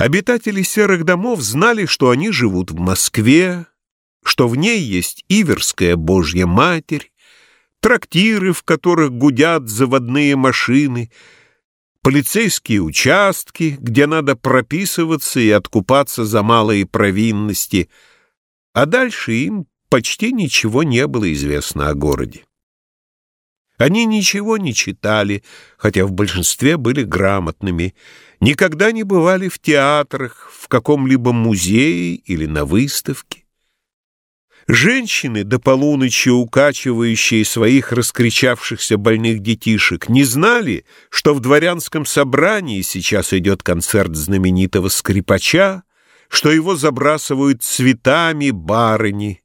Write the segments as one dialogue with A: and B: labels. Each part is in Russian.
A: Обитатели серых домов знали, что они живут в Москве, что в ней есть Иверская Божья Матерь, трактиры, в которых гудят заводные машины, полицейские участки, где надо прописываться и откупаться за малые провинности, а дальше им почти ничего не было известно о городе. Они ничего не читали, хотя в большинстве были грамотными, никогда не бывали в театрах, в каком-либо музее или на выставке. Женщины, до полуночи укачивающие своих раскричавшихся больных детишек, не знали, что в дворянском собрании сейчас идет концерт знаменитого скрипача, что его забрасывают цветами барыни,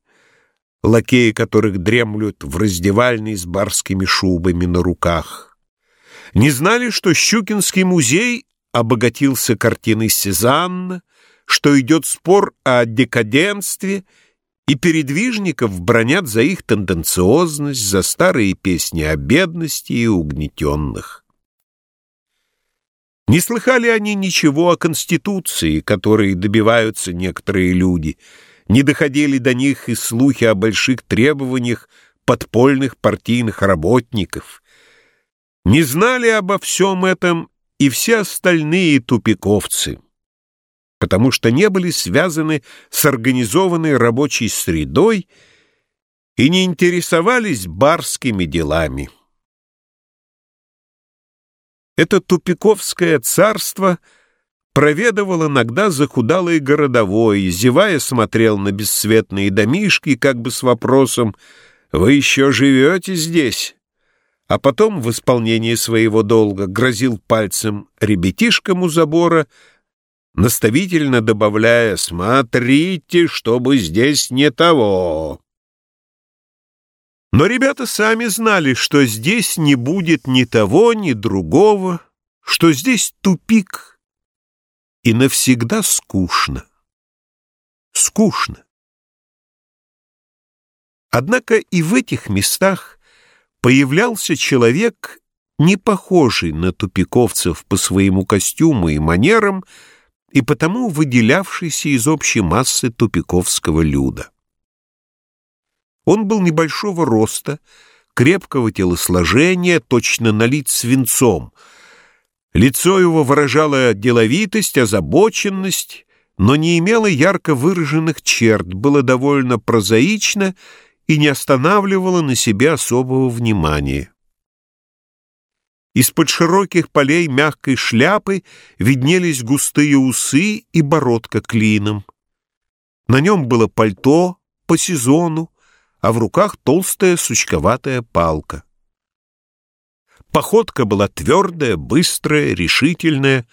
A: лакеи которых дремлют в раздевальной с барскими шубами на руках. Не знали, что Щукинский музей обогатился картиной Сезанна, что идет спор о декаденстве — и передвижников бронят за их тенденциозность, за старые песни о бедности и угнетенных. Не слыхали они ничего о Конституции, которой добиваются некоторые люди, не доходили до них и слухи о больших требованиях подпольных партийных работников. Не знали обо всем этом и все остальные тупиковцы потому что не были связаны с организованной рабочей средой и не интересовались барскими делами. Это тупиковское царство проведывал иногда захудалый городовой, зевая смотрел на бесцветные домишки, как бы с вопросом «Вы еще живете здесь?» а потом в исполнении своего долга грозил пальцем ребятишкам у забора — наставительно добавляя «Смотрите, чтобы здесь не того». Но ребята сами знали, что здесь не будет ни того, ни другого, что здесь тупик и навсегда скучно. Скучно. Однако и в этих местах появлялся человек, не похожий на тупиковцев по своему костюму и манерам, и потому выделявшийся из общей массы тупиковского люда. Он был небольшого роста, крепкого телосложения, точно налит свинцом. Лицо его выражало деловитость, озабоченность, но не имело ярко выраженных черт, было довольно прозаично и не останавливало на себе особого внимания. Из-под широких полей мягкой шляпы виднелись густые усы и бородка клином. На нем было пальто по сезону, а в руках толстая сучковатая палка. Походка была твердая, быстрая, решительная.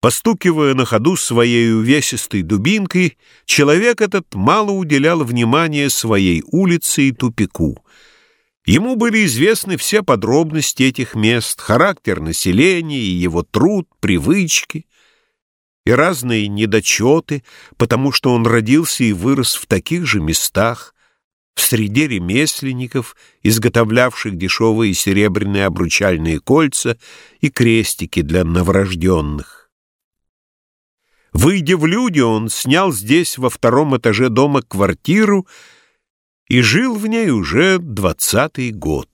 A: Постукивая на ходу своей увесистой дубинкой, человек этот мало уделял внимания своей улице и тупику — Ему были известны все подробности этих мест, характер населения и его труд, привычки и разные недочеты, потому что он родился и вырос в таких же местах, в среде ремесленников, изготовлявших дешевые серебряные обручальные кольца и крестики для новорожденных. Выйдя в люди, он снял здесь во втором этаже дома квартиру и жил в ней уже двадцатый год.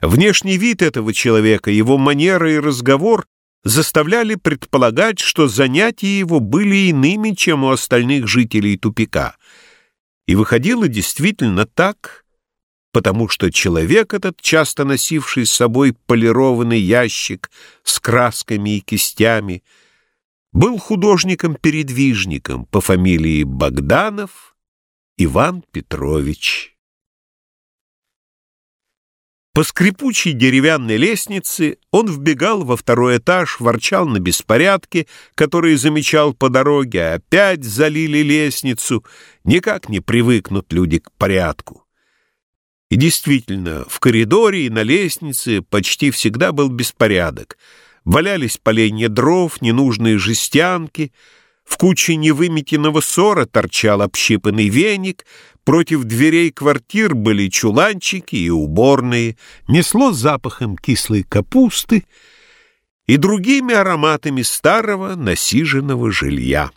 A: Внешний вид этого человека, его манера и разговор заставляли предполагать, что занятия его были иными, чем у остальных жителей тупика. И выходило действительно так, потому что человек этот, часто носивший с собой полированный ящик с красками и кистями, был художником-передвижником по фамилии Богданов Иван Петрович. По скрипучей деревянной лестнице он вбегал во второй этаж, ворчал на беспорядки, которые замечал по дороге, а опять залили лестницу. Никак не привыкнут люди к порядку. И действительно, в коридоре и на лестнице почти всегда был беспорядок. Валялись поленья дров, ненужные жестянки — в куче невыметенного ссора торчал общипанный веник, против дверей квартир были чуланчики и уборные, несло запахом кислой капусты, и другими ароматами старого насиженного жилья.